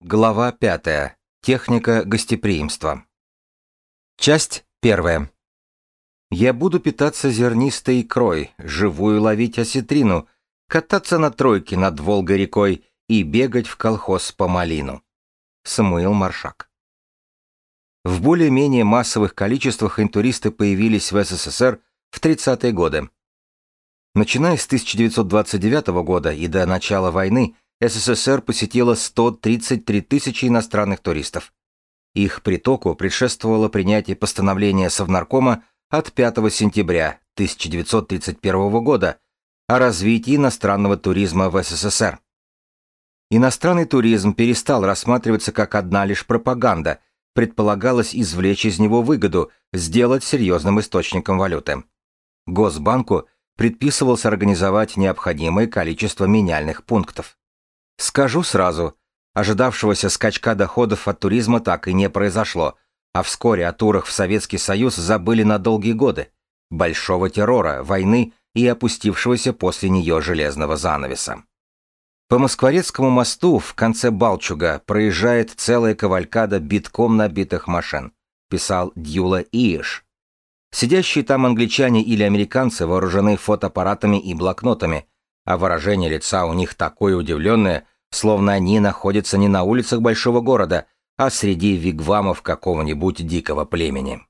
Глава 5. Техника гостеприимства. Часть 1. Я буду питаться зернистой икрой, живую ловить осетрину, кататься на тройке над Волгой-рекой и бегать в колхоз по малину. Самуил Маршак. В более-менее массовых количествах интуристы появились в СССР в 30-е годы. Начиная с 1929 года и до начала войны – СССР посетило 133 тысячи иностранных туристов. Их притоку предшествовало принятие постановления Совнаркома от 5 сентября 1931 года о развитии иностранного туризма в СССР. Иностранный туризм перестал рассматриваться как одна лишь пропаганда, предполагалось извлечь из него выгоду, сделать серьезным источником валюты. Госбанку предписывалось организовать необходимое количество меняльных пунктов. Скажу сразу, ожидавшегося скачка доходов от туризма так и не произошло, а вскоре о турах в Советский Союз забыли на долгие годы, большого террора, войны и опустившегося после нее железного занавеса. По Москворецкому мосту в конце Балчуга проезжает целая кавалькада битком набитых машин, писал Дьюла Ииш. Сидящие там англичане или американцы вооружены фотоаппаратами и блокнотами, а выражение лица у них такое удивленное, словно они находятся не на улицах большого города, а среди вигвамов какого-нибудь дикого племени.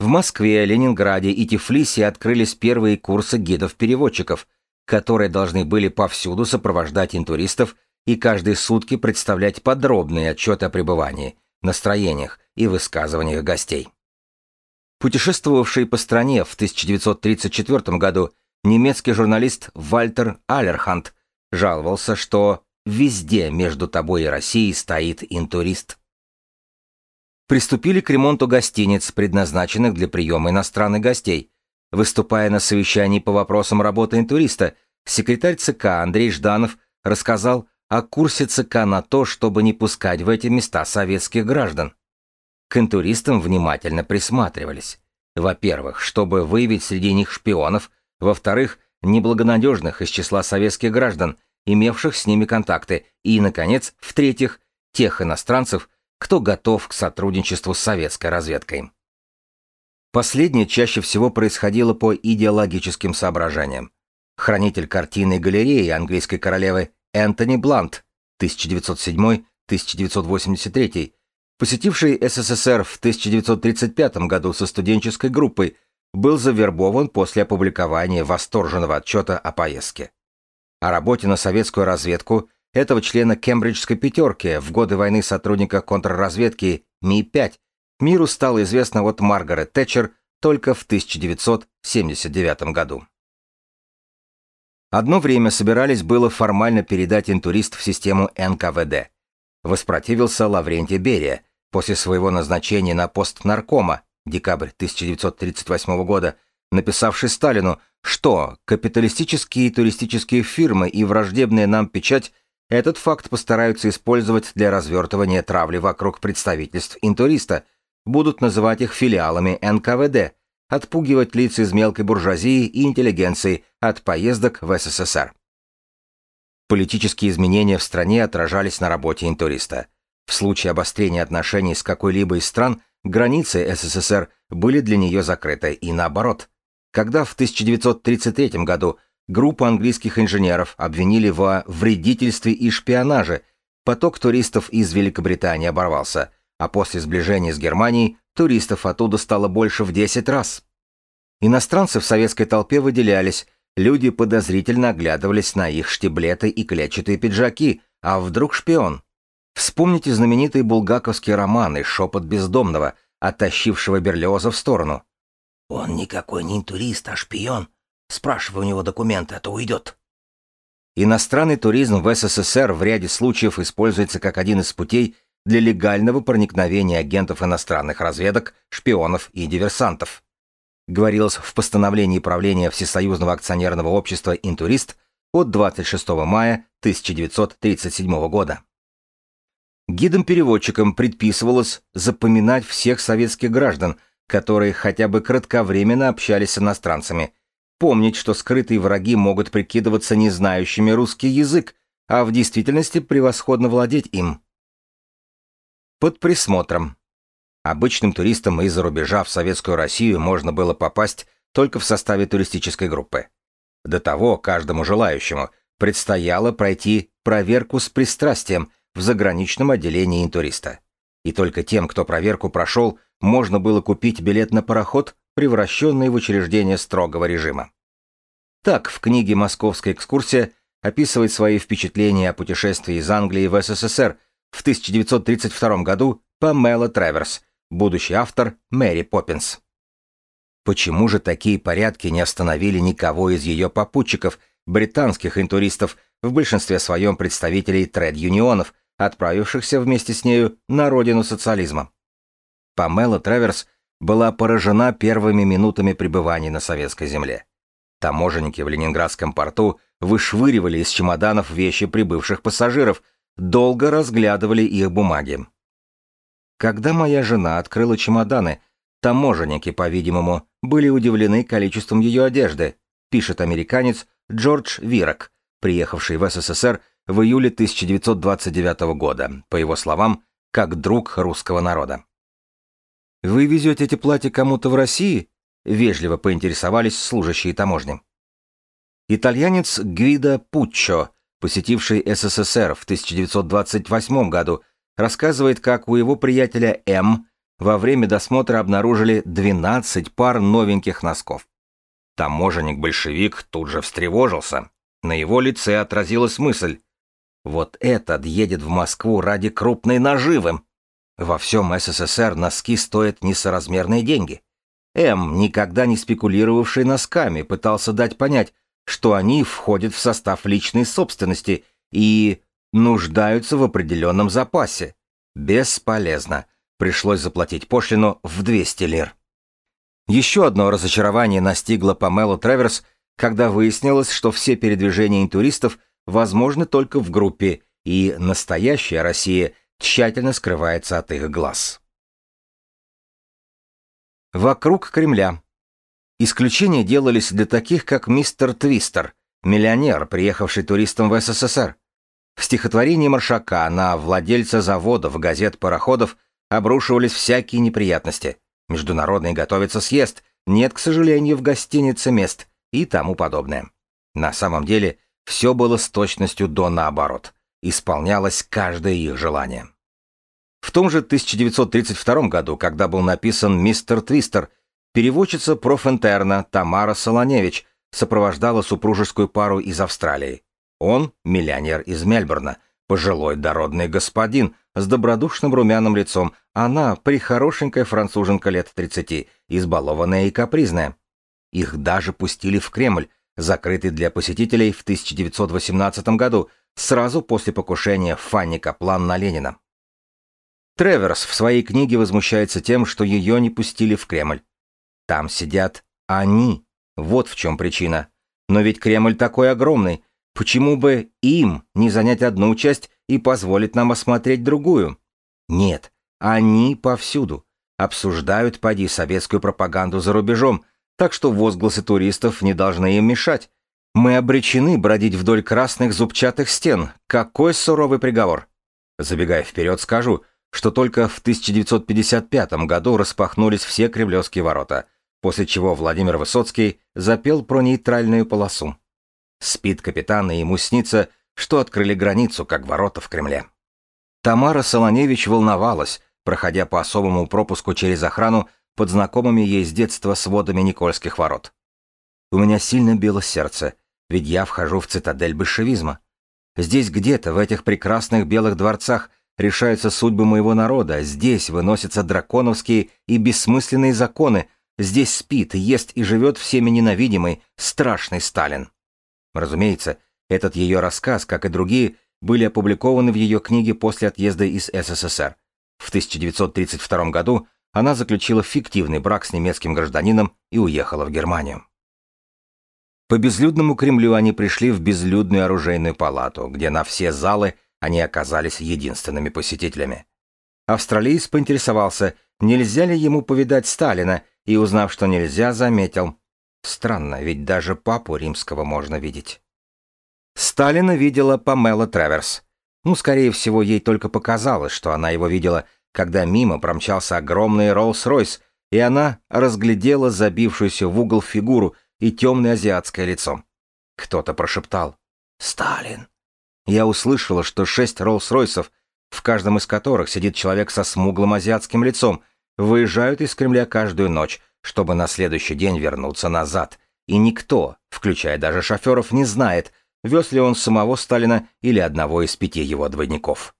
В Москве, Ленинграде и Тифлисе открылись первые курсы гидов-переводчиков, которые должны были повсюду сопровождать интуристов и каждые сутки представлять подробные отчеты о пребывании, настроениях и высказываниях гостей. Путешествовавший по стране в 1934 году немецкий журналист Вальтер Алерхант жаловался, что везде между тобой и Россией стоит интурист. Приступили к ремонту гостиниц, предназначенных для приема иностранных гостей. Выступая на совещании по вопросам работы интуриста, секретарь ЦК Андрей Жданов рассказал о курсе ЦК на то, чтобы не пускать в эти места советских граждан. К интуристам внимательно присматривались. Во-первых, чтобы выявить среди них шпионов, во-вторых, неблагонадежных из числа советских граждан, имевших с ними контакты, и, наконец, в-третьих, тех иностранцев, кто готов к сотрудничеству с советской разведкой. Последнее чаще всего происходило по идеологическим соображениям. Хранитель картины и галереи английской королевы Энтони Блант 1907-1983, посетивший СССР в 1935 году со студенческой группой, был завербован после опубликования восторженного отчета о поездке. О работе на советскую разведку этого члена Кембриджской пятерки в годы войны сотрудника контрразведки Ми-5 миру стало известно от Маргарет Тэтчер только в 1979 году. Одно время собирались было формально передать интурист в систему НКВД. Воспротивился Лаврентий Берия после своего назначения на пост наркома, декабрь 1938 года, написавший Сталину, что капиталистические туристические фирмы и враждебная нам печать этот факт постараются использовать для развертывания травли вокруг представительств интуриста, будут называть их филиалами НКВД, отпугивать лиц из мелкой буржуазии и интеллигенции от поездок в СССР. Политические изменения в стране отражались на работе интуриста. В случае обострения отношений с какой-либо из стран границы СССР были для нее закрыты, и наоборот. Когда в 1933 году группу английских инженеров обвинили во вредительстве и шпионаже, поток туристов из Великобритании оборвался, а после сближения с Германией туристов оттуда стало больше в 10 раз. Иностранцы в советской толпе выделялись, люди подозрительно оглядывались на их штиблеты и клетчатые пиджаки, а вдруг шпион? Вспомните знаменитые булгаковские романы «Шепот бездомного», оттащившего Берлиоза в сторону. «Он никакой не турист, а шпион. Спрашивай у него документы, а то уйдет». Иностранный туризм в СССР в ряде случаев используется как один из путей для легального проникновения агентов иностранных разведок, шпионов и диверсантов. Говорилось в постановлении правления Всесоюзного акционерного общества «Интурист» от 26 мая 1937 года. Гидам-переводчикам предписывалось запоминать всех советских граждан, которые хотя бы кратковременно общались с иностранцами, помнить, что скрытые враги могут прикидываться не знающими русский язык, а в действительности превосходно владеть им. Под присмотром. Обычным туристам из-за рубежа в Советскую Россию можно было попасть только в составе туристической группы. До того каждому желающему предстояло пройти проверку с пристрастием в заграничном отделении интуриста. И только тем, кто проверку прошел, можно было купить билет на пароход, превращенный в учреждение строгого режима. Так, в книге «Московская экскурсия» описывает свои впечатления о путешествии из Англии в СССР в 1932 году Памела Треверс, будущий автор Мэри Поппинс. Почему же такие порядки не остановили никого из ее попутчиков, британских интуристов, в большинстве своем представителей тред-юнионов, отправившихся вместе с нею на родину социализма? Памела Треверс была поражена первыми минутами пребывания на советской земле. Таможенники в Ленинградском порту вышвыривали из чемоданов вещи прибывших пассажиров, долго разглядывали их бумаги. Когда моя жена открыла чемоданы, таможенники, по-видимому, были удивлены количеством ее одежды, пишет американец Джордж Вирок, приехавший в СССР в июле 1929 года, по его словам, как друг русского народа. «Вы везете эти платья кому-то в России?» — вежливо поинтересовались служащие таможни. Итальянец Гвидо Пуччо, посетивший СССР в 1928 году, рассказывает, как у его приятеля М во время досмотра обнаружили 12 пар новеньких носков. Таможенник-большевик тут же встревожился. На его лице отразилась мысль. Вот этот едет в Москву ради крупной наживы. Во всем СССР носки стоят несоразмерные деньги. М, никогда не спекулировавший носками, пытался дать понять, что они входят в состав личной собственности и нуждаются в определенном запасе. Бесполезно. Пришлось заплатить пошлину в 200 лир. Еще одно разочарование настигло Памелу Треверс, когда выяснилось, что все передвижения туристов возможны только в группе, и настоящая Россия тщательно скрывается от их глаз. Вокруг Кремля. Исключения делались для таких, как мистер Твистер, миллионер, приехавший туристом в СССР. В стихотворении Маршака на владельца заводов, газет, пароходов обрушивались всякие неприятности. Международный готовится съезд, нет, к сожалению, в гостинице мест и тому подобное. На самом деле, все было с точностью до наоборот. Исполнялось каждое их желание. В том же 1932 году, когда был написан «Мистер Твистер», Переводчица профинтерна Тамара Солоневич сопровождала супружескую пару из Австралии. Он – миллионер из Мельбурна, пожилой дородный господин с добродушным румяным лицом, она – прихорошенькая француженка лет 30, избалованная и капризная. Их даже пустили в Кремль, закрытый для посетителей в 1918 году, сразу после покушения Фанни Каплан на Ленина. Треверс в своей книге возмущается тем, что ее не пустили в Кремль. Там сидят они. Вот в чем причина. Но ведь Кремль такой огромный. Почему бы им не занять одну часть и позволить нам осмотреть другую? Нет, они повсюду. Обсуждают, поди, советскую пропаганду за рубежом, так что возгласы туристов не должны им мешать. Мы обречены бродить вдоль красных зубчатых стен. Какой суровый приговор. Забегая вперед, скажу, что только в 1955 году распахнулись все кремлевские ворота – после чего Владимир Высоцкий запел про нейтральную полосу. Спит капитан, и ему снится, что открыли границу, как ворота в Кремле. Тамара Солоневич волновалась, проходя по особому пропуску через охрану под знакомыми ей с детства сводами Никольских ворот. «У меня сильно било сердце, ведь я вхожу в цитадель большевизма. Здесь где-то, в этих прекрасных белых дворцах, решаются судьбы моего народа, здесь выносятся драконовские и бессмысленные законы, Здесь спит, ест и живет всеми ненавидимый, страшный Сталин. Разумеется, этот ее рассказ, как и другие, были опубликованы в ее книге после отъезда из СССР. В 1932 году она заключила фиктивный брак с немецким гражданином и уехала в Германию. По безлюдному Кремлю они пришли в безлюдную оружейную палату, где на все залы они оказались единственными посетителями. Австралиец поинтересовался, нельзя ли ему повидать Сталина, и, узнав, что нельзя, заметил. Странно, ведь даже папу римского можно видеть. Сталина видела Памела Траверс. Ну, скорее всего, ей только показалось, что она его видела, когда мимо промчался огромный Роллс-Ройс, и она разглядела забившуюся в угол фигуру и темное азиатское лицо. Кто-то прошептал «Сталин». Я услышала, что шесть Роллс-Ройсов, в каждом из которых сидит человек со смуглым азиатским лицом, выезжают из Кремля каждую ночь, чтобы на следующий день вернуться назад. И никто, включая даже шоферов, не знает, вез ли он самого Сталина или одного из пяти его двойников.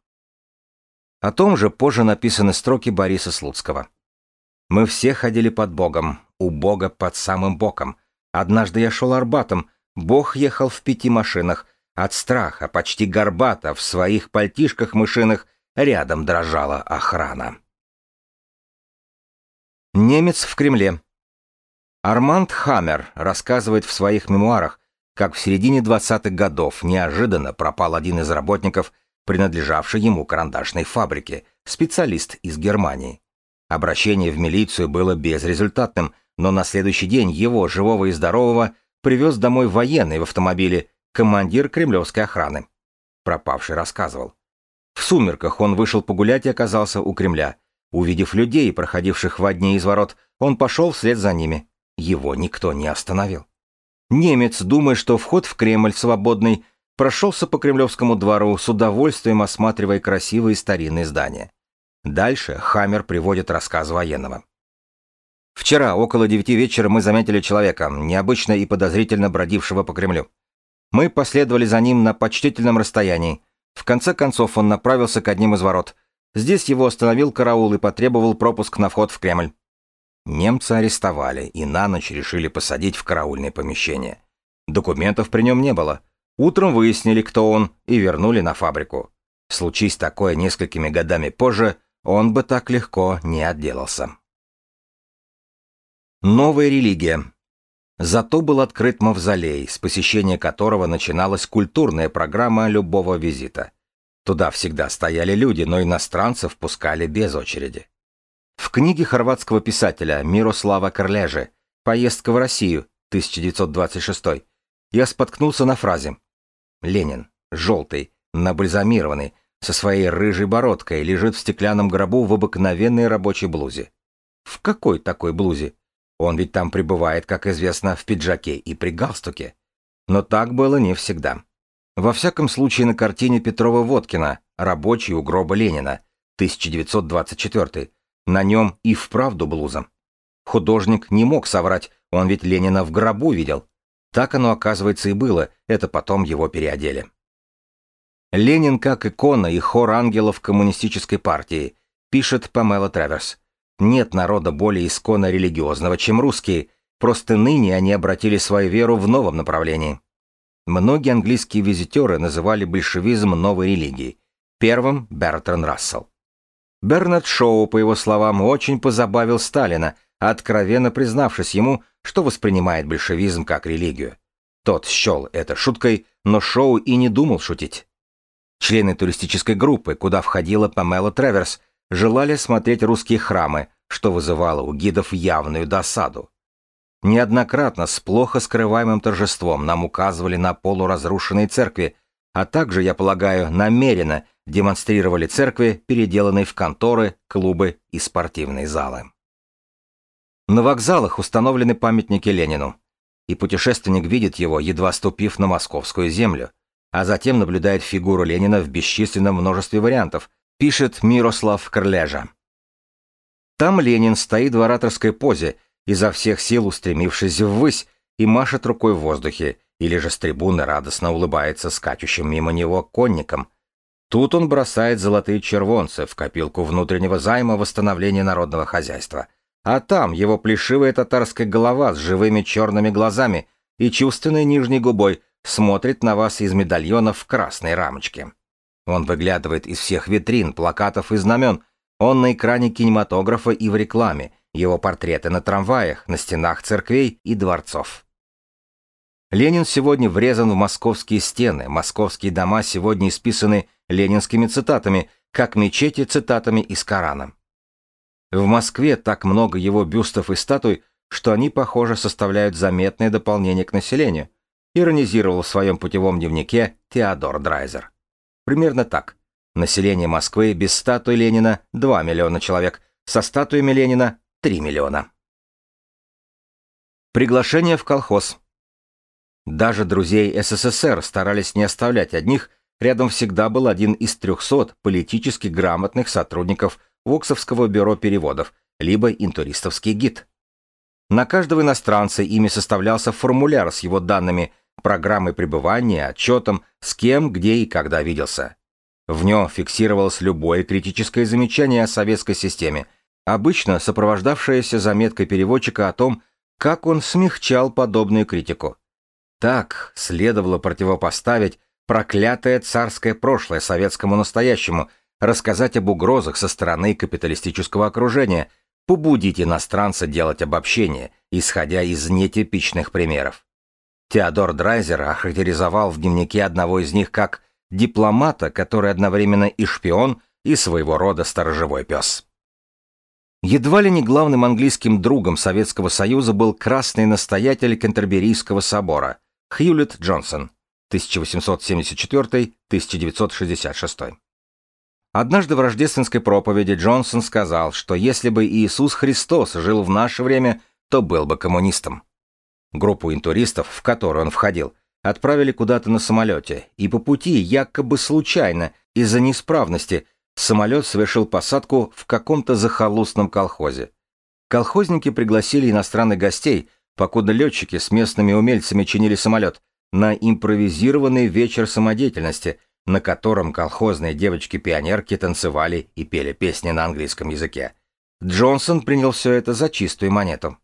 О том же позже написаны строки Бориса Слуцкого. «Мы все ходили под Богом, у Бога под самым боком. Однажды я шел Арбатом, Бог ехал в пяти машинах, от страха, почти горбато, в своих пальтишках мышиных рядом дрожала охрана». Немец в Кремле. Арманд Хаммер рассказывает в своих мемуарах, как в середине 20-х годов неожиданно пропал один из работников, принадлежавший ему карандашной фабрике, специалист из Германии. Обращение в милицию было безрезультатным, но на следующий день его, живого и здорового, привез домой военный в автомобиле, командир кремлевской охраны. Пропавший рассказывал. В сумерках он вышел погулять и оказался у Кремля. Увидев людей, проходивших в одни из ворот, он пошел вслед за ними. Его никто не остановил. Немец, думая, что вход в Кремль свободный, прошелся по Кремлевскому двору с удовольствием осматривая красивые старинные здания. Дальше Хаммер приводит рассказ военного. Вчера около девяти вечера мы заметили человека, необычно и подозрительно бродившего по Кремлю. Мы последовали за ним на почтительном расстоянии. В конце концов он направился к одним из ворот. Здесь его остановил караул и потребовал пропуск на вход в Кремль. Немца арестовали и на ночь решили посадить в караульное помещение. Документов при нем не было. Утром выяснили, кто он, и вернули на фабрику. Случись такое несколькими годами позже, он бы так легко не отделался. Новая религия. Зато был открыт мавзолей, с посещения которого начиналась культурная программа любого визита. Туда всегда стояли люди, но иностранцев пускали без очереди. В книге хорватского писателя Мирослава Карлежи «Поездка в Россию» 1926 я споткнулся на фразе «Ленин, желтый, набальзамированный, со своей рыжей бородкой, лежит в стеклянном гробу в обыкновенной рабочей блузе». В какой такой блузе? Он ведь там пребывает, как известно, в пиджаке и при галстуке. Но так было не всегда. Во всяком случае, на картине Петрова-Водкина «Рабочий у гроба Ленина» 1924 на нем и вправду блуза. Художник не мог соврать, он ведь Ленина в гробу видел. Так оно, оказывается, и было, это потом его переодели. Ленин как икона и хор ангелов коммунистической партии, пишет Памела Траверс. Нет народа более исконно религиозного, чем русские, просто ныне они обратили свою веру в новом направлении. Многие английские визитеры называли большевизм новой религией. Первым – Бертран Рассел. Бернард Шоу, по его словам, очень позабавил Сталина, откровенно признавшись ему, что воспринимает большевизм как религию. Тот счел это шуткой, но Шоу и не думал шутить. Члены туристической группы, куда входила Памела Треверс, желали смотреть русские храмы, что вызывало у гидов явную досаду. Неоднократно с плохо скрываемым торжеством нам указывали на полуразрушенные церкви, а также, я полагаю, намеренно демонстрировали церкви, переделанные в конторы, клубы и спортивные залы. На вокзалах установлены памятники Ленину, и путешественник видит его, едва ступив на московскую землю, а затем наблюдает фигуру Ленина в бесчисленном множестве вариантов, пишет Мирослав Крлежа. Там Ленин стоит в ораторской позе, изо всех сил устремившись ввысь, и машет рукой в воздухе, или же с трибуны радостно улыбается скачущим мимо него конникам, Тут он бросает золотые червонцы в копилку внутреннего займа восстановления народного хозяйства. А там его плешивая татарская голова с живыми черными глазами и чувственной нижней губой смотрит на вас из медальонов в красной рамочке. Он выглядывает из всех витрин, плакатов и знамен. Он на экране кинематографа и в рекламе. Его портреты на трамваях, на стенах церквей и дворцов. Ленин сегодня врезан в московские стены, московские дома сегодня исписаны ленинскими цитатами, как мечети цитатами из Корана. В Москве так много его бюстов и статуй, что они, похоже, составляют заметное дополнение к населению, иронизировал в своем путевом дневнике Теодор Драйзер. Примерно так. Население Москвы без статуи Ленина 2 миллиона человек, со статуями Ленина 3 миллиона. Приглашение в колхоз. Даже друзей СССР старались не оставлять одних, рядом всегда был один из 300 политически грамотных сотрудников Воксовского бюро переводов, либо интуристовский гид. На каждого иностранца ими составлялся формуляр с его данными, программой пребывания, отчетом, с кем, где и когда виделся. В нем фиксировалось любое критическое замечание о советской системе, обычно сопровождавшееся заметкой переводчика о том, как он смягчал подобную критику. Так следовало противопоставить проклятое царское прошлое советскому настоящему, рассказать об угрозах со стороны капиталистического окружения, побудить иностранца делать обобщение, исходя из нетипичных примеров. Теодор Драйзер охарактеризовал в дневнике одного из них как дипломата, который одновременно и шпион, и своего рода сторожевой пес. Едва ли не главным английским другом Советского Союза был красный настоятель Кентерберийского собора Хьюлит Джонсон 1874-1966. Однажды в рождественской проповеди Джонсон сказал, что если бы Иисус Христос жил в наше время, то был бы коммунистом. Группу интуристов, в которую он входил, отправили куда-то на самолете, и по пути, якобы случайно, из-за неисправности, самолет совершил посадку в каком-то захолустном колхозе. Колхозники пригласили иностранных гостей, покуда летчики с местными умельцами чинили самолет, на импровизированный вечер самодеятельности – на котором колхозные девочки-пионерки танцевали и пели песни на английском языке. Джонсон принял все это за чистую монету.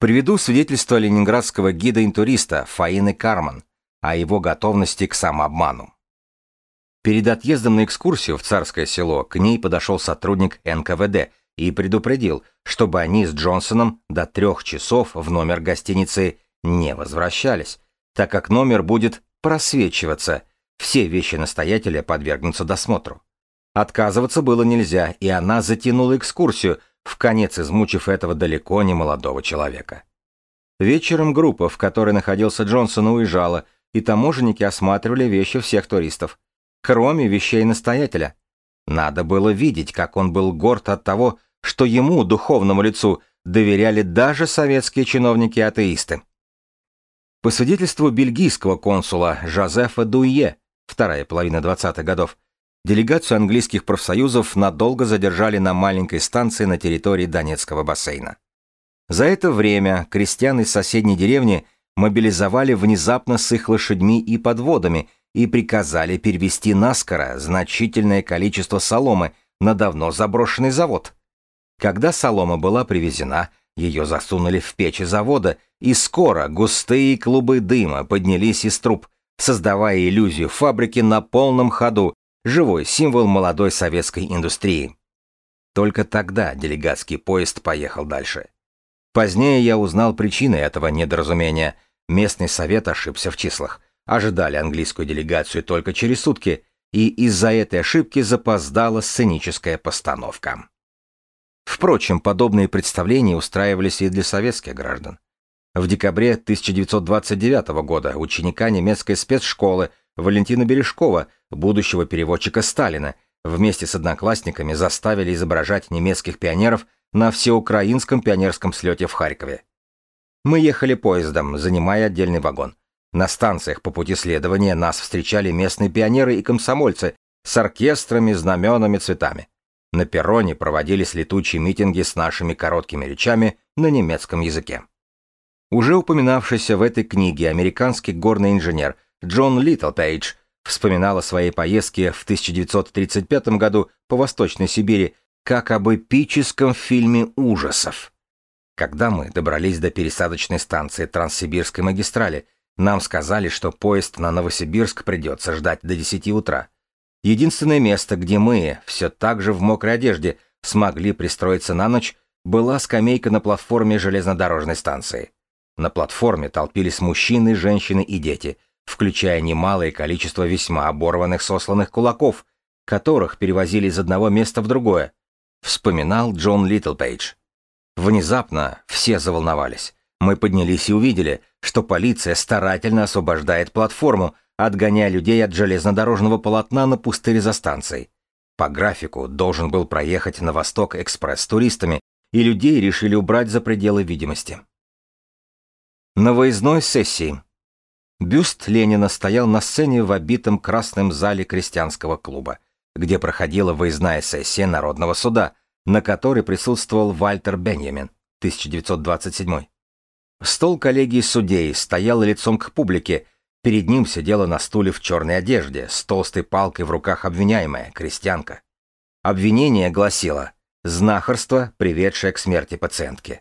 Приведу свидетельство ленинградского гида-интуриста Фаины Карман о его готовности к самообману. Перед отъездом на экскурсию в Царское село к ней подошел сотрудник НКВД и предупредил, чтобы они с Джонсоном до трех часов в номер гостиницы не возвращались, так как номер будет просвечиваться – все вещи настоятеля подвергнутся досмотру. Отказываться было нельзя, и она затянула экскурсию, в конец измучив этого далеко не молодого человека. Вечером группа, в которой находился Джонсон, уезжала, и таможенники осматривали вещи всех туристов, кроме вещей настоятеля. Надо было видеть, как он был горд от того, что ему, духовному лицу, доверяли даже советские чиновники-атеисты. По свидетельству бельгийского консула Жозефа Дуе, вторая половина 20-х годов, делегацию английских профсоюзов надолго задержали на маленькой станции на территории Донецкого бассейна. За это время крестьян из соседней деревни мобилизовали внезапно с их лошадьми и подводами и приказали перевести наскоро значительное количество соломы на давно заброшенный завод. Когда солома была привезена, ее засунули в печи завода, и скоро густые клубы дыма поднялись из труб, создавая иллюзию фабрики на полном ходу, живой символ молодой советской индустрии. Только тогда делегатский поезд поехал дальше. Позднее я узнал причины этого недоразумения. Местный совет ошибся в числах. Ожидали английскую делегацию только через сутки, и из-за этой ошибки запоздала сценическая постановка. Впрочем, подобные представления устраивались и для советских граждан. В декабре 1929 года ученика немецкой спецшколы Валентина Бережкова, будущего переводчика Сталина, вместе с одноклассниками заставили изображать немецких пионеров на всеукраинском пионерском слете в Харькове. Мы ехали поездом, занимая отдельный вагон. На станциях по пути следования нас встречали местные пионеры и комсомольцы с оркестрами, знаменами, цветами. На перроне проводились летучие митинги с нашими короткими речами на немецком языке. Уже упоминавшийся в этой книге американский горный инженер Джон Литтлпейдж вспоминал о своей поездке в 1935 году по Восточной Сибири как об эпическом фильме ужасов. Когда мы добрались до пересадочной станции Транссибирской магистрали, нам сказали, что поезд на Новосибирск придется ждать до 10 утра. Единственное место, где мы, все так же в мокрой одежде, смогли пристроиться на ночь, была скамейка на платформе железнодорожной станции. На платформе толпились мужчины, женщины и дети, включая немалое количество весьма оборванных сосланных кулаков, которых перевозили из одного места в другое, вспоминал Джон Литтлпейдж. Внезапно все заволновались. Мы поднялись и увидели, что полиция старательно освобождает платформу, отгоняя людей от железнодорожного полотна на пустыре за станцией. По графику должен был проехать на восток экспресс с туристами, и людей решили убрать за пределы видимости. На выездной сессии. Бюст Ленина стоял на сцене в обитом красном зале крестьянского клуба, где проходила выездная сессия Народного суда, на которой присутствовал Вальтер Бенjamin, 1927. Стол коллегии судей стоял лицом к публике, перед ним сидела на стуле в черной одежде, с толстой палкой в руках обвиняемая, крестьянка. Обвинение гласило Знахарство, приведшее к смерти пациентки.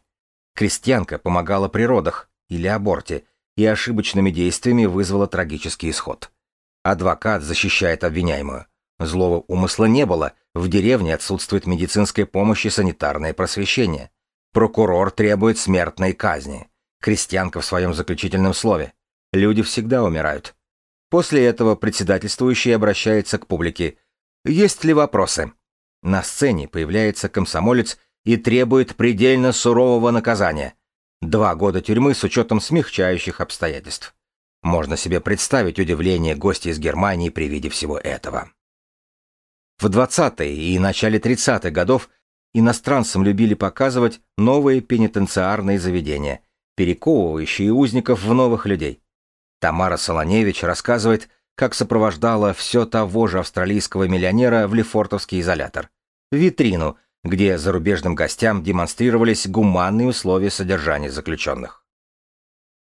Крестьянка помогала при родах или аборте и ошибочными действиями вызвала трагический исход. Адвокат защищает обвиняемую. Злого умысла не было, в деревне отсутствует медицинская помощь и санитарное просвещение. Прокурор требует смертной казни. Крестьянка в своем заключительном слове. Люди всегда умирают. После этого председательствующий обращается к публике. Есть ли вопросы? На сцене появляется комсомолец и требует предельно сурового наказания. Два года тюрьмы с учетом смягчающих обстоятельств. Можно себе представить удивление гостя из Германии при виде всего этого. В 20-е и начале 30-х годов иностранцам любили показывать новые пенитенциарные заведения, перековывающие узников в новых людей. Тамара Солоневич рассказывает, как сопровождала все того же австралийского миллионера в Лефортовский изолятор. Витрину, где зарубежным гостям демонстрировались гуманные условия содержания заключенных.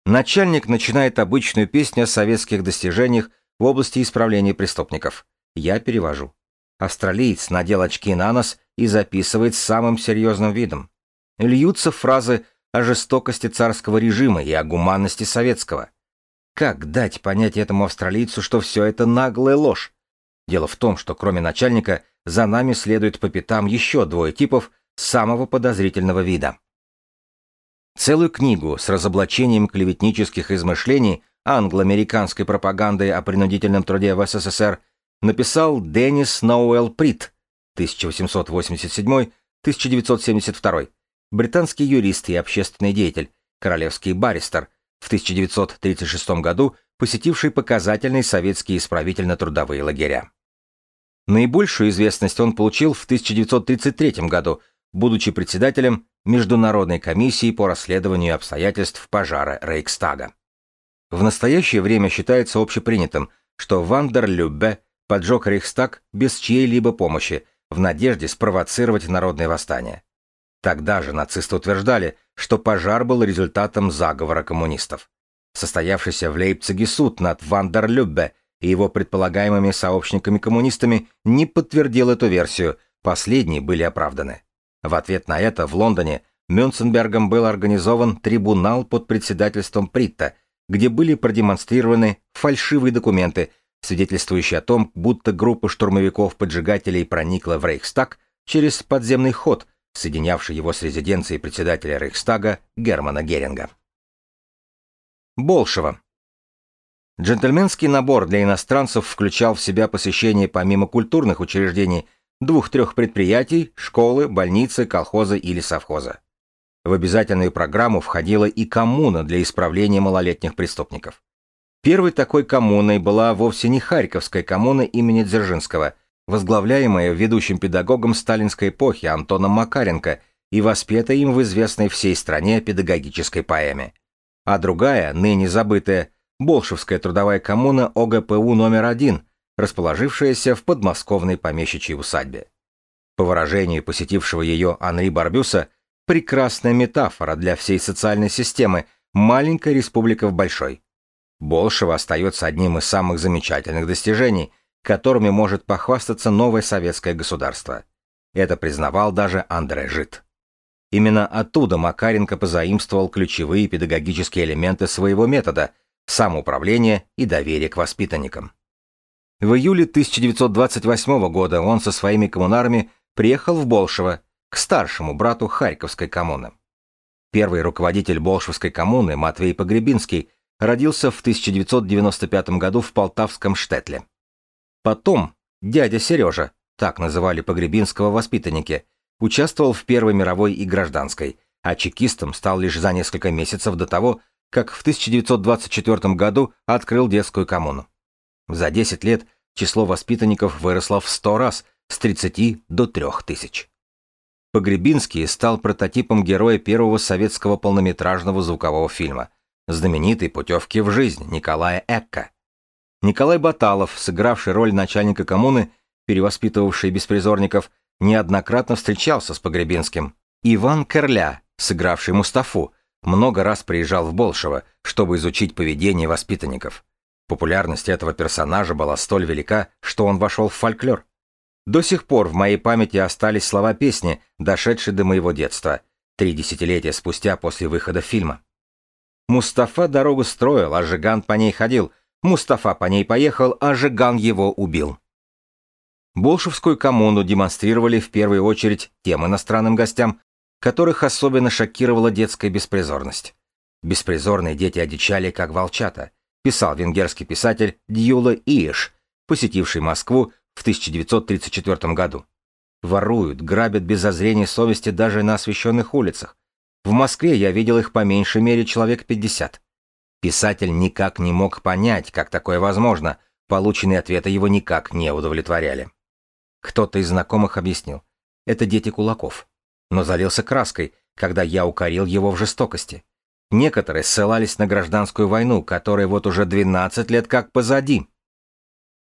Начальник начинает обычную песню о советских достижениях в области исправления преступников. Я перевожу. Австралиец надел очки на нос и записывает с самым серьезным видом. Льются фразы о жестокости царского режима и о гуманности советского. Как дать понять этому австралийцу, что все это наглая ложь? Дело в том, что кроме начальника, за нами следует по пятам еще двое типов самого подозрительного вида. Целую книгу с разоблачением клеветнических измышлений англо-американской пропаганды о принудительном труде в СССР написал Деннис Ноуэлл Прит 1887-1972, британский юрист и общественный деятель, королевский баристер, в 1936 году посетивший показательные советские исправительно-трудовые лагеря. Наибольшую известность он получил в 1933 году, будучи председателем Международной комиссии по расследованию обстоятельств пожара Рейхстага. В настоящее время считается общепринятым, что Вандер Люббе поджег Рейхстаг без чьей-либо помощи, в надежде спровоцировать народное восстание. Тогда же нацисты утверждали, что пожар был результатом заговора коммунистов. Состоявшийся в Лейпциге суд над Вандерлюббе и его предполагаемыми сообщниками-коммунистами не подтвердил эту версию, последние были оправданы. В ответ на это в Лондоне Мюнценбергом был организован трибунал под председательством Притта, где были продемонстрированы фальшивые документы, свидетельствующие о том, будто группа штурмовиков-поджигателей проникла в Рейхстаг через подземный ход – соединявший его с резиденцией председателя Рейхстага Германа Геринга. Болшева. Джентльменский набор для иностранцев включал в себя посещение помимо культурных учреждений двух-трех предприятий, школы, больницы, колхоза или совхоза. В обязательную программу входила и коммуна для исправления малолетних преступников. Первой такой коммуной была вовсе не Харьковская коммуна имени Дзержинского – возглавляемая ведущим педагогом сталинской эпохи Антоном Макаренко и воспетая им в известной всей стране педагогической поэме. А другая, ныне забытая, Болшевская трудовая коммуна ОГПУ номер один, расположившаяся в подмосковной помещичьей усадьбе. По выражению посетившего ее Анри Барбюса, прекрасная метафора для всей социальной системы «маленькая республика в большой». Болшева остается одним из самых замечательных достижений – которыми может похвастаться новое советское государство. Это признавал даже Андре Жит. Именно оттуда Макаренко позаимствовал ключевые педагогические элементы своего метода – самоуправление и доверие к воспитанникам. В июле 1928 года он со своими коммунарами приехал в Болшево, к старшему брату Харьковской коммуны. Первый руководитель Болшевской коммуны, Матвей Погребинский, родился в 1995 году в Полтавском Штетле. Потом дядя Сережа, так называли погребинского воспитанники, участвовал в Первой мировой и гражданской, а чекистом стал лишь за несколько месяцев до того, как в 1924 году открыл детскую коммуну. За 10 лет число воспитанников выросло в 100 раз, с 30 до 3000. Погребинский стал прототипом героя первого советского полнометражного звукового фильма, знаменитой путевки в жизнь Николая Экка. Николай Баталов, сыгравший роль начальника коммуны, перевоспитывавший беспризорников, неоднократно встречался с Погребинским. Иван Керля, сыгравший Мустафу, много раз приезжал в Болшево, чтобы изучить поведение воспитанников. Популярность этого персонажа была столь велика, что он вошел в фольклор. До сих пор в моей памяти остались слова песни, дошедшие до моего детства, три десятилетия спустя после выхода фильма. Мустафа дорогу строил, а Жиган по ней ходил. Мустафа по ней поехал, а Жиган его убил. Болшевскую коммуну демонстрировали в первую очередь тем иностранным гостям, которых особенно шокировала детская беспризорность. Беспризорные дети одичали, как волчата, писал венгерский писатель Дьюла Иеш, посетивший Москву в 1934 году. Воруют, грабят без зазрения совести даже на освещенных улицах. В Москве я видел их по меньшей мере человек 50. Писатель никак не мог понять, как такое возможно, полученные ответы его никак не удовлетворяли. Кто-то из знакомых объяснил, это дети кулаков но залился краской, когда я укорил его в жестокости. Некоторые ссылались на гражданскую войну, которая вот уже 12 лет как позади.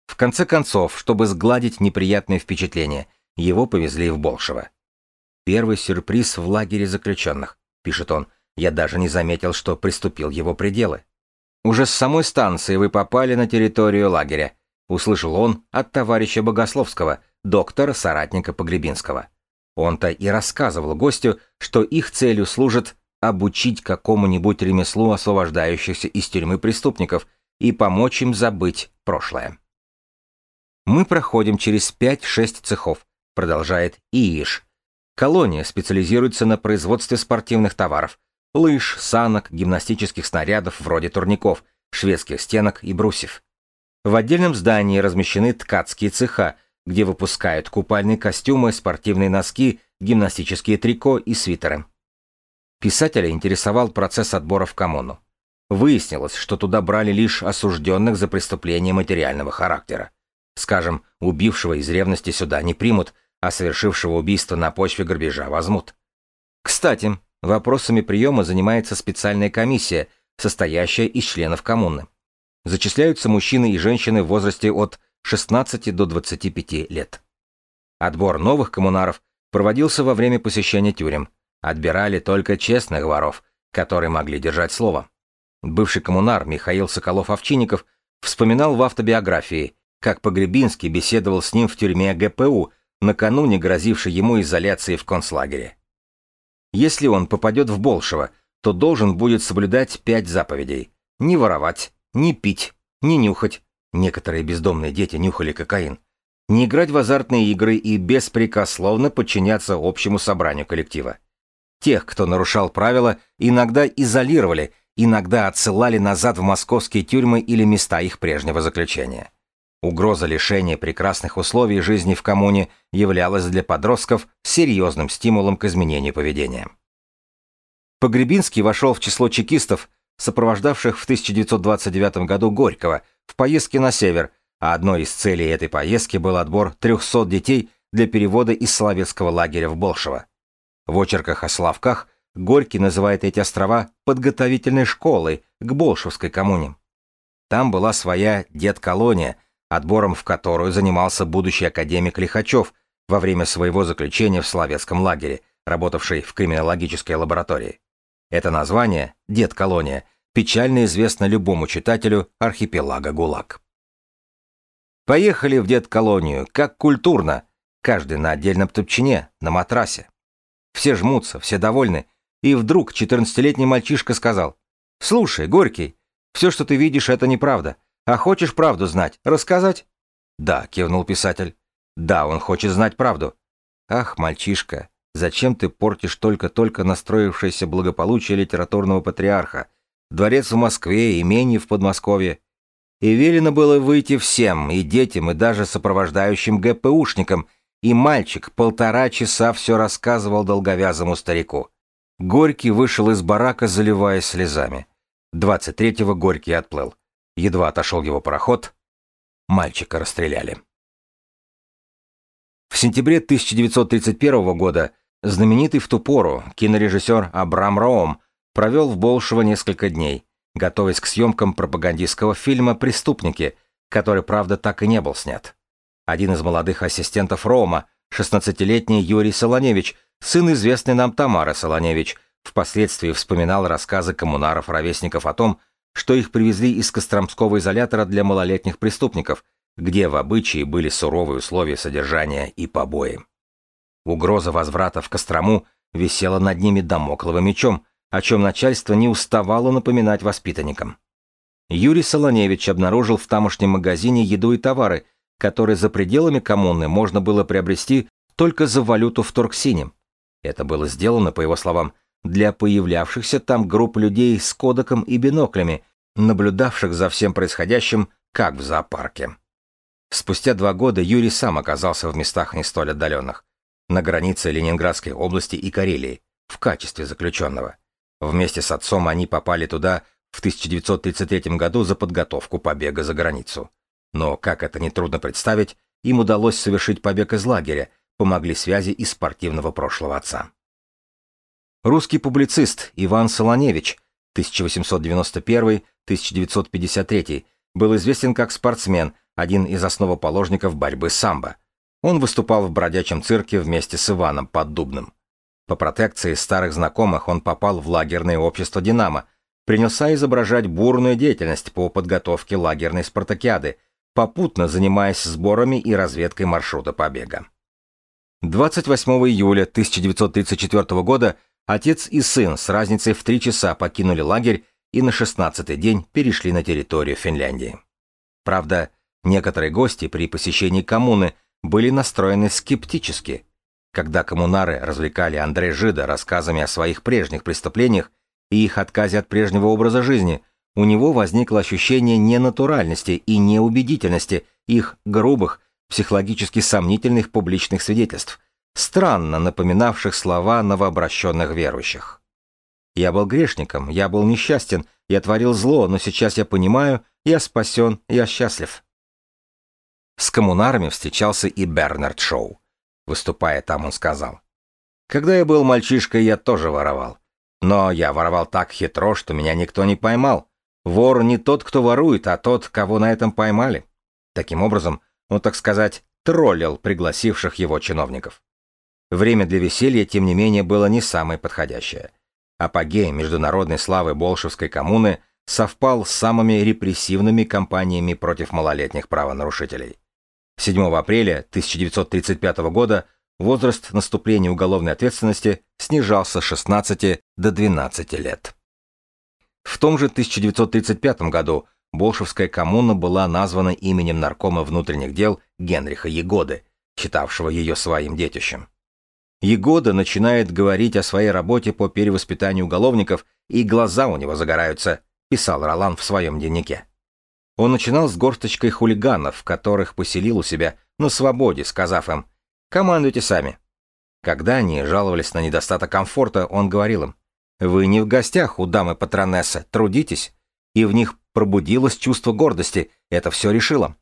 В конце концов, чтобы сгладить неприятные впечатления, его повезли в Болшево. «Первый сюрприз в лагере заключенных», — пишет он, — «я даже не заметил, что приступил его пределы». «Уже с самой станции вы попали на территорию лагеря», — услышал он от товарища Богословского, доктора-соратника Погребинского. Он-то и рассказывал гостю, что их целью служит обучить какому-нибудь ремеслу освобождающихся из тюрьмы преступников и помочь им забыть прошлое. Мы проходим через 5-6 цехов, продолжает Ииш. Колония специализируется на производстве спортивных товаров, лыж, санок, гимнастических снарядов вроде турников, шведских стенок и брусьев. В отдельном здании размещены ткацкие цеха, где выпускают купальные костюмы, спортивные носки, гимнастические трико и свитеры. Писателя интересовал процесс отбора в коммуну. Выяснилось, что туда брали лишь осужденных за преступления материального характера. Скажем, убившего из ревности сюда не примут, а совершившего убийство на почве грабежа возьмут. Кстати, вопросами приема занимается специальная комиссия, состоящая из членов коммуны. Зачисляются мужчины и женщины в возрасте от 16 до 25 лет. Отбор новых коммунаров проводился во время посещения тюрем. Отбирали только честных воров, которые могли держать слово. Бывший коммунар Михаил Соколов-Овчинников вспоминал в автобиографии, как Погребинский беседовал с ним в тюрьме ГПУ, накануне грозившей ему изоляции в концлагере. Если он попадет в Болшево, то должен будет соблюдать пять заповедей. Не воровать, не пить, не нюхать, Некоторые бездомные дети нюхали кокаин. Не играть в азартные игры и беспрекословно подчиняться общему собранию коллектива. Тех, кто нарушал правила, иногда изолировали, иногда отсылали назад в московские тюрьмы или места их прежнего заключения. Угроза лишения прекрасных условий жизни в коммуне являлась для подростков серьезным стимулом к изменению поведения. Погребинский вошел в число чекистов, сопровождавших в 1929 году Горького в поездке на север, а одной из целей этой поездки был отбор 300 детей для перевода из Соловецкого лагеря в Болшево. В очерках о Славках Горький называет эти острова подготовительной школой к Болшевской коммуне. Там была своя дед-колония, отбором в которую занимался будущий академик Лихачев во время своего заключения в Соловецком лагере, работавший в криминологической лаборатории. Это название, дед-колония, печально известно любому читателю архипелага ГУЛАГ. Поехали в дед-колонию, как культурно, каждый на отдельном топчине, на матрасе. Все жмутся, все довольны, и вдруг 14-летний мальчишка сказал, «Слушай, Горький, все, что ты видишь, это неправда. А хочешь правду знать, рассказать?» «Да», — кивнул писатель. «Да, он хочет знать правду». «Ах, мальчишка, зачем ты портишь только-только настроившееся благополучие литературного патриарха?» дворец в Москве, имение в Подмосковье. И велено было выйти всем, и детям, и даже сопровождающим ГПУшникам, и мальчик полтора часа все рассказывал долговязому старику. Горький вышел из барака, заливаясь слезами. 23-го Горький отплыл. Едва отошел его пароход, мальчика расстреляли. В сентябре 1931 года знаменитый в ту пору кинорежиссер Абрам Роум провел в Болшево несколько дней, готовясь к съемкам пропагандистского фильма «Преступники», который, правда, так и не был снят. Один из молодых ассистентов Рома, 16-летний Юрий Солоневич, сын известный нам Тамары Солоневич, впоследствии вспоминал рассказы коммунаров-ровесников о том, что их привезли из Костромского изолятора для малолетних преступников, где в обычае были суровые условия содержания и побои. Угроза возврата в Кострому висела над ними домокловым мечом, о чем начальство не уставало напоминать воспитанникам. Юрий Солоневич обнаружил в тамошнем магазине еду и товары, которые за пределами коммуны можно было приобрести только за валюту в Торксине. Это было сделано, по его словам, для появлявшихся там групп людей с кодеком и биноклями, наблюдавших за всем происходящим, как в зоопарке. Спустя два года Юрий сам оказался в местах не столь отдаленных, на границе Ленинградской области и Карелии, в качестве заключенного. Вместе с отцом они попали туда в 1933 году за подготовку побега за границу. Но, как это нетрудно представить, им удалось совершить побег из лагеря, помогли связи из спортивного прошлого отца. Русский публицист Иван Солоневич 1891-1953 был известен как спортсмен, один из основоположников борьбы самбо. Он выступал в бродячем цирке вместе с Иваном Поддубным. По протекции старых знакомых он попал в лагерное общество «Динамо», принялся изображать бурную деятельность по подготовке лагерной спартакиады, попутно занимаясь сборами и разведкой маршрута побега. 28 июля 1934 года Отец и сын с разницей в три часа покинули лагерь и на шестнадцатый день перешли на территорию Финляндии. Правда, некоторые гости при посещении коммуны были настроены скептически. Когда коммунары развлекали Андре Жида рассказами о своих прежних преступлениях и их отказе от прежнего образа жизни, у него возникло ощущение ненатуральности и неубедительности их грубых, психологически сомнительных публичных свидетельств – странно напоминавших слова новообращенных верующих. «Я был грешником, я был несчастен, я творил зло, но сейчас я понимаю, я спасен, я счастлив». С коммунарами встречался и Бернард Шоу. Выступая там, он сказал, «Когда я был мальчишкой, я тоже воровал. Но я воровал так хитро, что меня никто не поймал. Вор не тот, кто ворует, а тот, кого на этом поймали. Таким образом, он, так сказать, троллил пригласивших его чиновников. Время для веселья, тем не менее, было не самое подходящее. Апогей международной славы Болшевской коммуны совпал с самыми репрессивными кампаниями против малолетних правонарушителей. 7 апреля 1935 года возраст наступления уголовной ответственности снижался с 16 до 12 лет. В том же 1935 году Болшевская коммуна была названа именем наркома внутренних дел Генриха Егоды, считавшего ее своим детищем. Егода начинает говорить о своей работе по перевоспитанию уголовников, и глаза у него загораются, писал Ролан в своем дневнике. Он начинал с горсточкой хулиганов, которых поселил у себя на свободе, сказав им «командуйте сами». Когда они жаловались на недостаток комфорта, он говорил им «Вы не в гостях у дамы патронессы, трудитесь». И в них пробудилось чувство гордости, это все решило.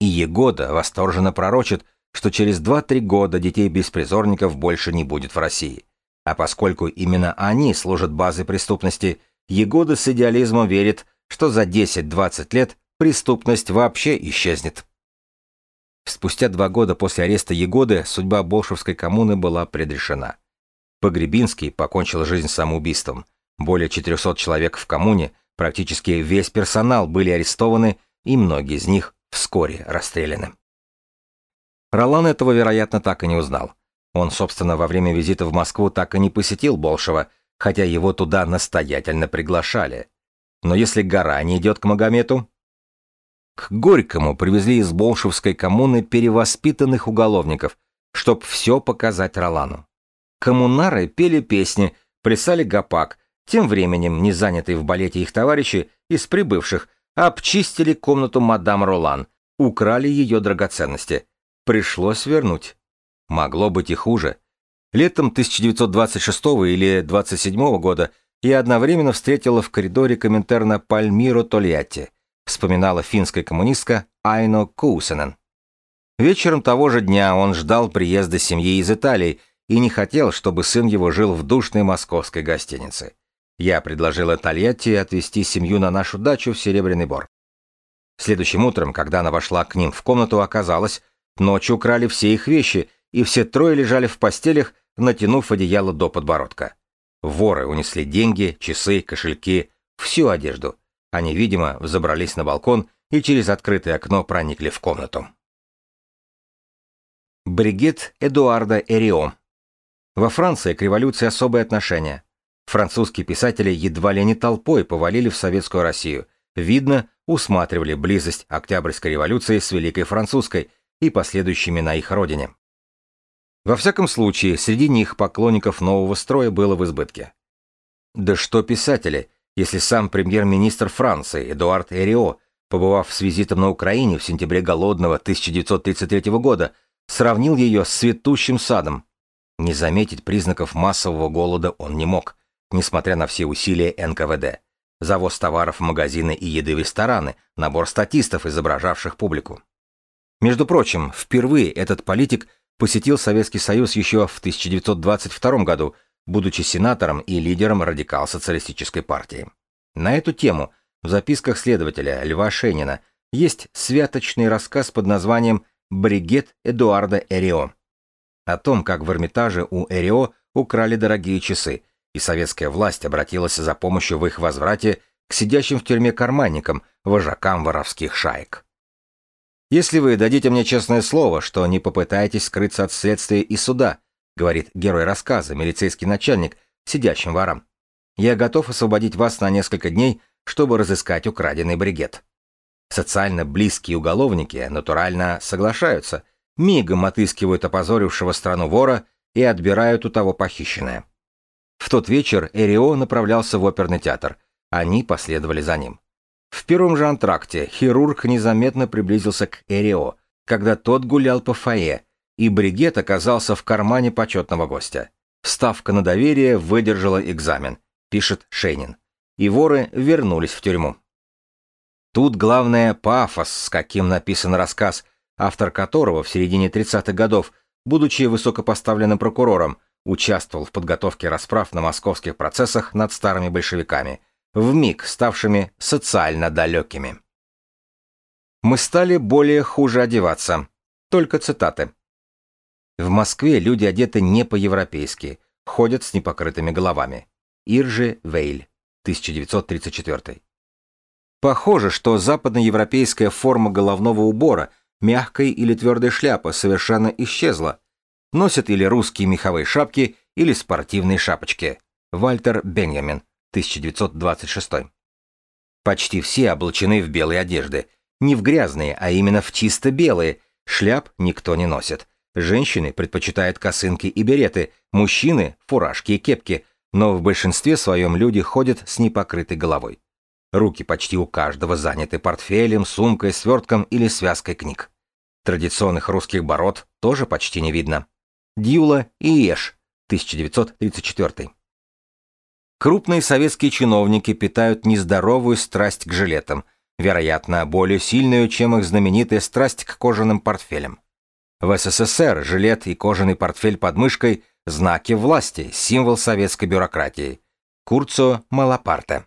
И Егода восторженно пророчит, что через 2-3 года детей-беспризорников больше не будет в России. А поскольку именно они служат базой преступности, Егода с идеализмом верит, что за 10-20 лет преступность вообще исчезнет. Спустя два года после ареста Егоды судьба Болшевской коммуны была предрешена. Погребинский покончил жизнь самоубийством. Более 400 человек в коммуне, практически весь персонал были арестованы, и многие из них вскоре расстреляны. Ролан этого, вероятно, так и не узнал. Он, собственно, во время визита в Москву так и не посетил Болшева, хотя его туда настоятельно приглашали. Но если гора не идет к Магомету... К Горькому привезли из Болшевской коммуны перевоспитанных уголовников, чтоб все показать Ролану. Коммунары пели песни, плясали гопак, тем временем, не занятые в балете их товарищи из прибывших, обчистили комнату мадам Ролан, украли ее драгоценности — Пришлось вернуть. Могло быть и хуже. Летом 1926 или 27 года я одновременно встретила в коридоре Коминтерна Пальмиро Тольятти, вспоминала финская коммунистка Айно Кусенен. Вечером того же дня он ждал приезда семьи из Италии и не хотел, чтобы сын его жил в душной московской гостинице. Я предложила Тольятти отвезти семью на нашу дачу в Серебряный Бор. Следующим утром, когда она вошла к ним в комнату, оказалось, ночью украли все их вещи, и все трое лежали в постелях, натянув одеяло до подбородка. Воры унесли деньги, часы, кошельки, всю одежду. Они, видимо, взобрались на балкон и через открытое окно проникли в комнату. Бригет Эдуарда Эрио Во Франции к революции особое отношение. Французские писатели едва ли не толпой повалили в советскую Россию. Видно, усматривали близость Октябрьской революции с Великой Французской и последующими на их родине. Во всяком случае, среди них поклонников нового строя было в избытке. Да что писатели, если сам премьер-министр Франции Эдуард Эрио, побывав с визитом на Украине в сентябре голодного 1933 года, сравнил ее с цветущим садом. Не заметить признаков массового голода он не мог, несмотря на все усилия НКВД. Завоз товаров в магазины и еды в рестораны, набор статистов, изображавших публику. Между прочим, впервые этот политик посетил Советский Союз еще в 1922 году, будучи сенатором и лидером радикал-социалистической партии. На эту тему в записках следователя Льва Шенина есть святочный рассказ под названием «Бригет Эдуарда Эрио». О том, как в Эрмитаже у Эрио украли дорогие часы, и советская власть обратилась за помощью в их возврате к сидящим в тюрьме карманникам, вожакам воровских шаек. «Если вы дадите мне честное слово, что не попытаетесь скрыться от следствия и суда», говорит герой рассказа, милицейский начальник, сидящим ворам, «я готов освободить вас на несколько дней, чтобы разыскать украденный бригет». Социально близкие уголовники натурально соглашаются, мигом отыскивают опозорившего страну вора и отбирают у того похищенное. В тот вечер Эрио направлялся в оперный театр. Они последовали за ним. В первом же антракте хирург незаметно приблизился к Эрио, когда тот гулял по фойе, и бригет оказался в кармане почетного гостя. Ставка на доверие выдержала экзамен, пишет Шейнин. И воры вернулись в тюрьму. Тут главное пафос, с каким написан рассказ, автор которого в середине 30-х годов, будучи высокопоставленным прокурором, участвовал в подготовке расправ на московских процессах над старыми большевиками, вмиг ставшими социально далекими. Мы стали более хуже одеваться. Только цитаты. В Москве люди одеты не по-европейски, ходят с непокрытыми головами. Иржи Вейль, 1934. Похоже, что западноевропейская форма головного убора, мягкой или твердой шляпы, совершенно исчезла, Носят или русские меховые шапки, или спортивные шапочки. Вальтер Бенjamin, 1926. Почти все облачены в белые одежды. Не в грязные, а именно в чисто белые. Шляп никто не носит. Женщины предпочитают косынки и береты, мужчины – фуражки и кепки, но в большинстве своем люди ходят с непокрытой головой. Руки почти у каждого заняты портфелем, сумкой, свертком или связкой книг. Традиционных русских бород тоже почти не видно. Дьюла и Эш, 1934. Крупные советские чиновники питают нездоровую страсть к жилетам, вероятно, более сильную, чем их знаменитая страсть к кожаным портфелям. В СССР жилет и кожаный портфель под мышкой – знаки власти, символ советской бюрократии. Курцо Малапарте.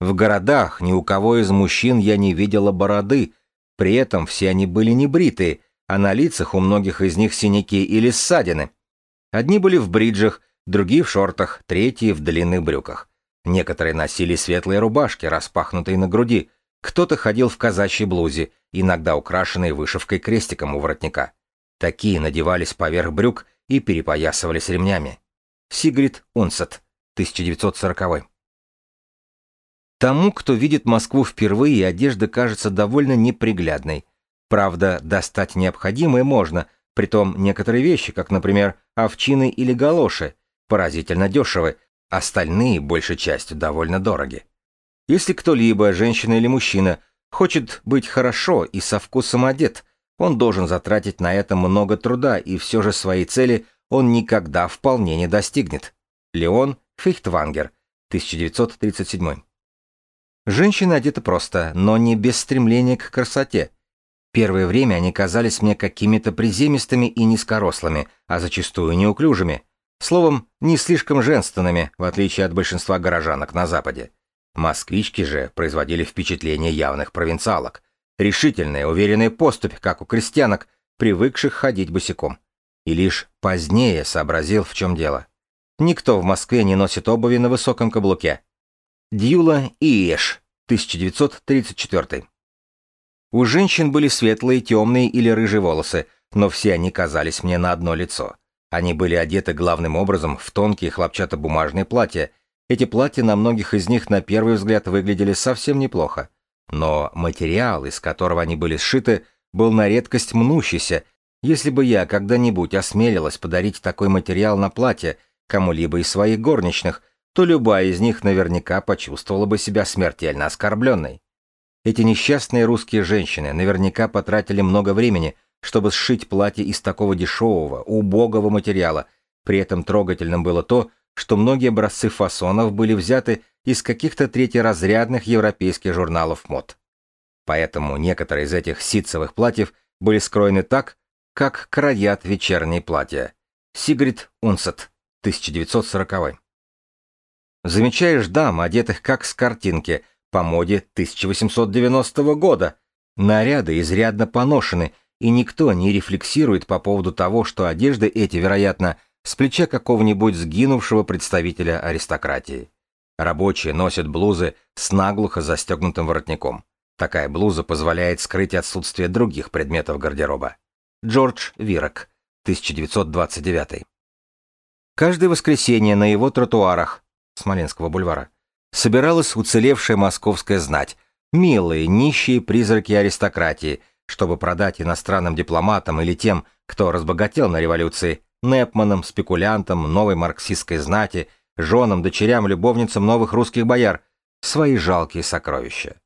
В городах ни у кого из мужчин я не видела бороды, при этом все они были не бритые – а на лицах у многих из них синяки или ссадины. Одни были в бриджах, другие в шортах, третьи в длинных брюках. Некоторые носили светлые рубашки, распахнутые на груди, кто-то ходил в казачьей блузе, иногда украшенной вышивкой крестиком у воротника. Такие надевались поверх брюк и перепоясывались ремнями. Сигрид Унсет, 1940. Тому, кто видит Москву впервые, одежда кажется довольно неприглядной. Правда, достать необходимое можно, притом некоторые вещи, как, например, овчины или галоши, поразительно дешевы, остальные, большей частью, довольно дороги. Если кто-либо, женщина или мужчина, хочет быть хорошо и со вкусом одет, он должен затратить на это много труда, и все же своей цели он никогда вполне не достигнет. Леон Фихтвангер, 1937. Женщины одеты просто, но не без стремления к красоте. Первое время они казались мне какими-то приземистыми и низкорослыми, а зачастую неуклюжими. Словом, не слишком женственными, в отличие от большинства горожанок на Западе. Москвички же производили впечатление явных провинциалок. Решительная, уверенная поступь, как у крестьянок, привыкших ходить босиком. И лишь позднее сообразил, в чем дело. Никто в Москве не носит обуви на высоком каблуке. Дьюла Иеш, 1934. У женщин были светлые, темные или рыжие волосы, но все они казались мне на одно лицо. Они были одеты главным образом в тонкие хлопчатобумажные платья. Эти платья на многих из них на первый взгляд выглядели совсем неплохо. Но материал, из которого они были сшиты, был на редкость мнущийся. Если бы я когда-нибудь осмелилась подарить такой материал на платье кому-либо из своих горничных, то любая из них наверняка почувствовала бы себя смертельно оскорбленной. Эти несчастные русские женщины наверняка потратили много времени, чтобы сшить платье из такого дешевого, убогого материала. При этом трогательным было то, что многие образцы фасонов были взяты из каких-то третьеразрядных европейских журналов мод. Поэтому некоторые из этих ситцевых платьев были скроены так, как краят вечерние платья. Сигрид Унсет, 1940 Замечаешь дам, одетых как с картинки, по моде 1890 года. Наряды изрядно поношены, и никто не рефлексирует по поводу того, что одежды эти, вероятно, с плеча какого-нибудь сгинувшего представителя аристократии. Рабочие носят блузы с наглухо застегнутым воротником. Такая блуза позволяет скрыть отсутствие других предметов гардероба. Джордж Вирок, 1929. Каждое воскресенье на его тротуарах Смоленского бульвара, собиралась уцелевшая московская знать, милые, нищие призраки аристократии, чтобы продать иностранным дипломатам или тем, кто разбогател на революции, Непманам, спекулянтам, новой марксистской знати, женам, дочерям, любовницам новых русских бояр, свои жалкие сокровища.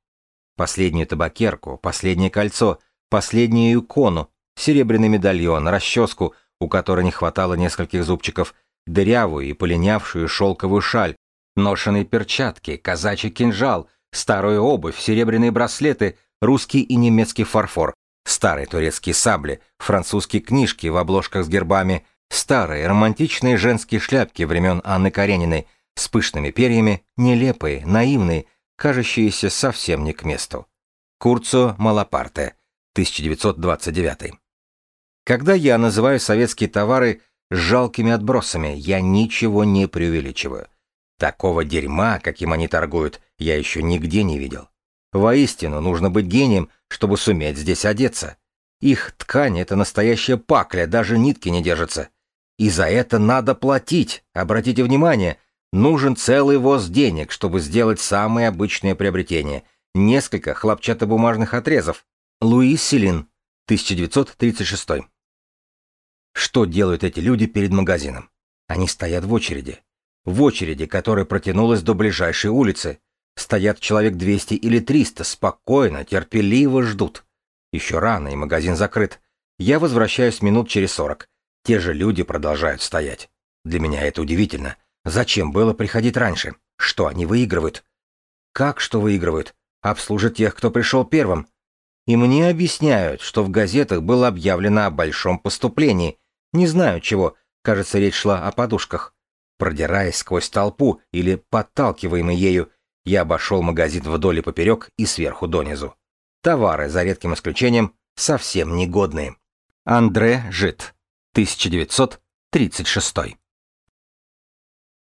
Последнюю табакерку, последнее кольцо, последнюю икону, серебряный медальон, расческу, у которой не хватало нескольких зубчиков – дырявую и полинявшую шелковую шаль, ношеные перчатки, казачий кинжал, старую обувь, серебряные браслеты, русский и немецкий фарфор, старые турецкие сабли, французские книжки в обложках с гербами, старые романтичные женские шляпки времен Анны Карениной с пышными перьями, нелепые, наивные, кажущиеся совсем не к месту. Курцо Малапарте, 1929. Когда я называю советские товары жалкими отбросами, я ничего не преувеличиваю. Такого дерьма, каким они торгуют, я еще нигде не видел. Воистину, нужно быть гением, чтобы суметь здесь одеться. Их ткань — это настоящая пакля, даже нитки не держатся. И за это надо платить, обратите внимание. Нужен целый воз денег, чтобы сделать самые обычные приобретения. Несколько хлопчатобумажных отрезов. Луис Селин, 1936. Что делают эти люди перед магазином? Они стоят в очереди. В очереди, которая протянулась до ближайшей улицы. Стоят человек 200 или 300, спокойно, терпеливо ждут. Еще рано, и магазин закрыт. Я возвращаюсь минут через 40. Те же люди продолжают стоять. Для меня это удивительно. Зачем было приходить раньше? Что они выигрывают? Как что выигрывают? Обслужат тех, кто пришел первым. И мне объясняют, что в газетах было объявлено о большом поступлении, не знаю чего, кажется, речь шла о подушках. Продираясь сквозь толпу или подталкиваемый ею, я обошел магазин вдоль и поперек и сверху донизу. Товары, за редким исключением, совсем негодные. Андре Жит, 1936.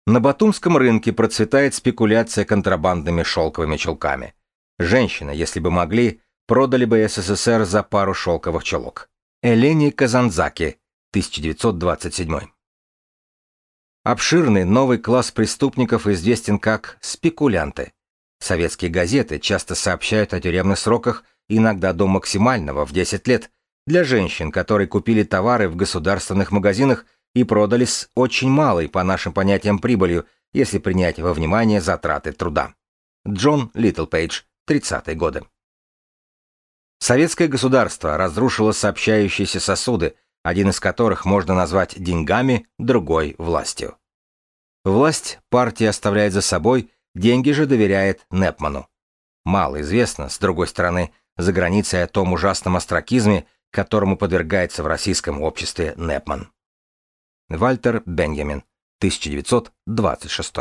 На Батумском рынке процветает спекуляция контрабандными шелковыми чулками. Женщины, если бы могли, продали бы СССР за пару шелковых чулок. Элени Казанзаки, 1927. Обширный новый класс преступников известен как спекулянты. Советские газеты часто сообщают о тюремных сроках, иногда до максимального в 10 лет, для женщин, которые купили товары в государственных магазинах и продали с очень малой, по нашим понятиям, прибылью, если принять во внимание затраты труда. Джон Литтлпейдж, 30-е годы. Советское государство разрушило сообщающиеся сосуды, один из которых можно назвать деньгами, другой – властью. Власть партия оставляет за собой, деньги же доверяет Непману. Мало известно, с другой стороны, за границей о том ужасном остракизме, которому подвергается в российском обществе Непман. Вальтер Бенjamin, 1926